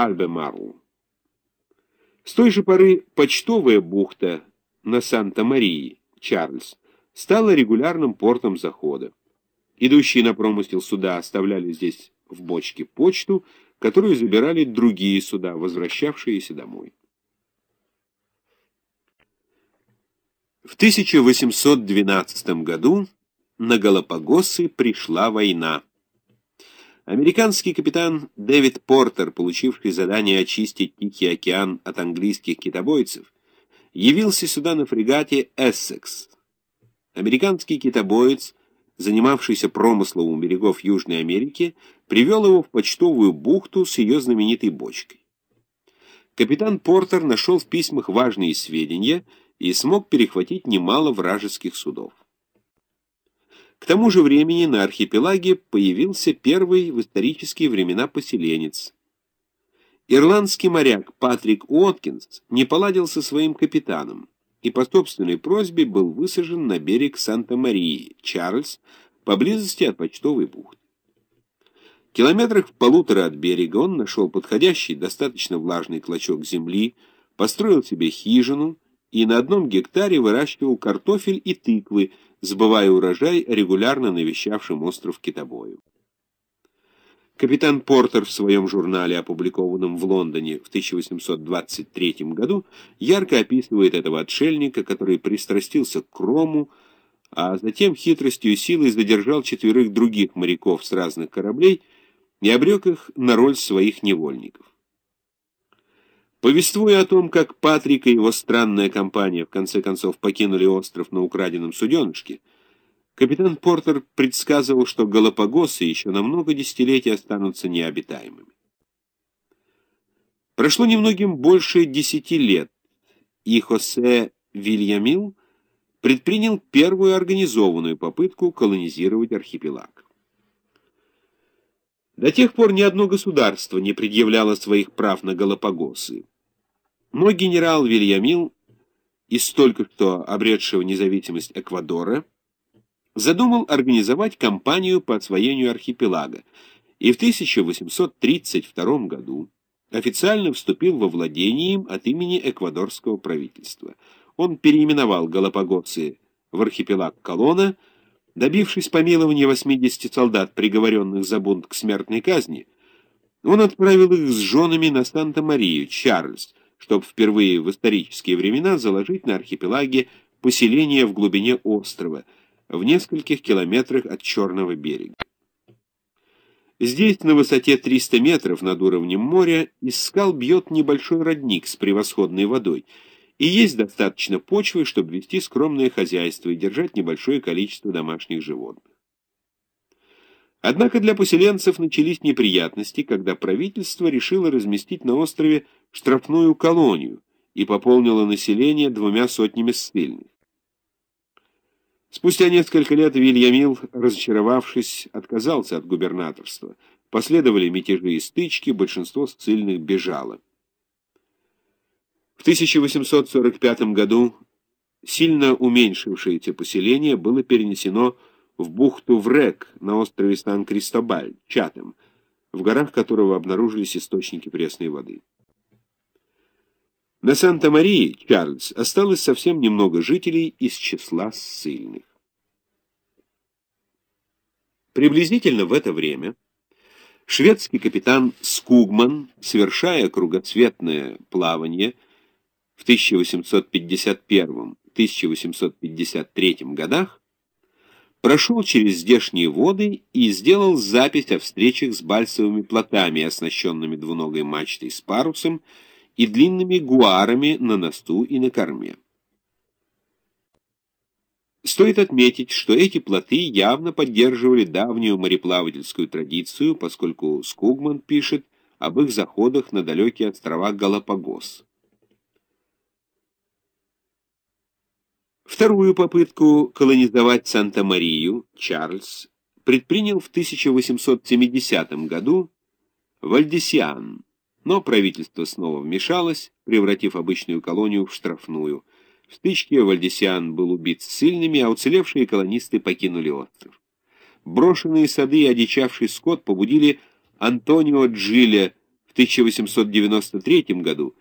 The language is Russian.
Альбемарл. С той же поры почтовая бухта на Санта-Марии, Чарльз, стала регулярным портом захода. Идущие на промысел суда оставляли здесь в бочке почту, которую забирали другие суда, возвращавшиеся домой. В 1812 году на Галапагосы пришла война. Американский капитан Дэвид Портер, получивший задание очистить Тихий океан от английских китобойцев, явился сюда на фрегате «Эссекс». Американский китобоец, занимавшийся промыслом у берегов Южной Америки, привел его в почтовую бухту с ее знаменитой бочкой. Капитан Портер нашел в письмах важные сведения и смог перехватить немало вражеских судов. К тому же времени на архипелаге появился первый в исторические времена поселенец. Ирландский моряк Патрик Уоткинс не поладил со своим капитаном и по собственной просьбе был высажен на берег Санта-Марии, Чарльз, поблизости от почтовой бухты. Километрах в полутора от берега он нашел подходящий, достаточно влажный клочок земли, построил себе хижину и на одном гектаре выращивал картофель и тыквы, сбывая урожай регулярно навещавшим остров Китобою. Капитан Портер в своем журнале, опубликованном в Лондоне в 1823 году, ярко описывает этого отшельника, который пристрастился к крому, а затем хитростью и силой задержал четверых других моряков с разных кораблей и обрек их на роль своих невольников. Повествуя о том, как Патрик и его странная компания в конце концов покинули остров на украденном суденышке, капитан Портер предсказывал, что Галапагосы еще на много десятилетий останутся необитаемыми. Прошло немногим больше десяти лет, и Хосе Вильямил предпринял первую организованную попытку колонизировать архипелаг. До тех пор ни одно государство не предъявляло своих прав на Галапагосы. Но генерал Вильямил, из только что обретшего независимость Эквадора, задумал организовать кампанию по освоению архипелага и в 1832 году официально вступил во владение им от имени эквадорского правительства. Он переименовал Галапагосы в архипелаг Колона, Добившись помилования 80 солдат, приговоренных за бунт к смертной казни, он отправил их с женами на Санта-Марию, Чарльз, чтобы впервые в исторические времена заложить на архипелаге поселение в глубине острова, в нескольких километрах от Черного берега. Здесь, на высоте 300 метров над уровнем моря, из скал бьет небольшой родник с превосходной водой — и есть достаточно почвы, чтобы вести скромное хозяйство и держать небольшое количество домашних животных. Однако для поселенцев начались неприятности, когда правительство решило разместить на острове штрафную колонию и пополнило население двумя сотнями ссыльных. Спустя несколько лет Вильямил, разочаровавшись, отказался от губернаторства. Последовали мятежи и стычки, большинство ссыльных бежало. В 1845 году сильно уменьшившееся поселение было перенесено в бухту Врек на острове Сан-Кристобаль, Чатем, в горах которого обнаружились источники пресной воды. На Санта-Марии, Чарльз, осталось совсем немного жителей из числа ссыльных. Приблизительно в это время шведский капитан Скугман, совершая кругоцветное плавание, в 1851-1853 годах прошел через здешние воды и сделал запись о встречах с бальсовыми плотами, оснащенными двуногой мачтой с парусом и длинными гуарами на носу и на корме. Стоит отметить, что эти плоты явно поддерживали давнюю мореплавательскую традицию, поскольку Скугман пишет об их заходах на далекие острова Галапагос. Вторую попытку колонизовать Санта-Марию Чарльз предпринял в 1870 году Вальдесиан, но правительство снова вмешалось, превратив обычную колонию в штрафную. В стычке Вальдесиан был убит сильными, а уцелевшие колонисты покинули остров. Брошенные сады и одичавший скот побудили Антонио Джилля в 1893 году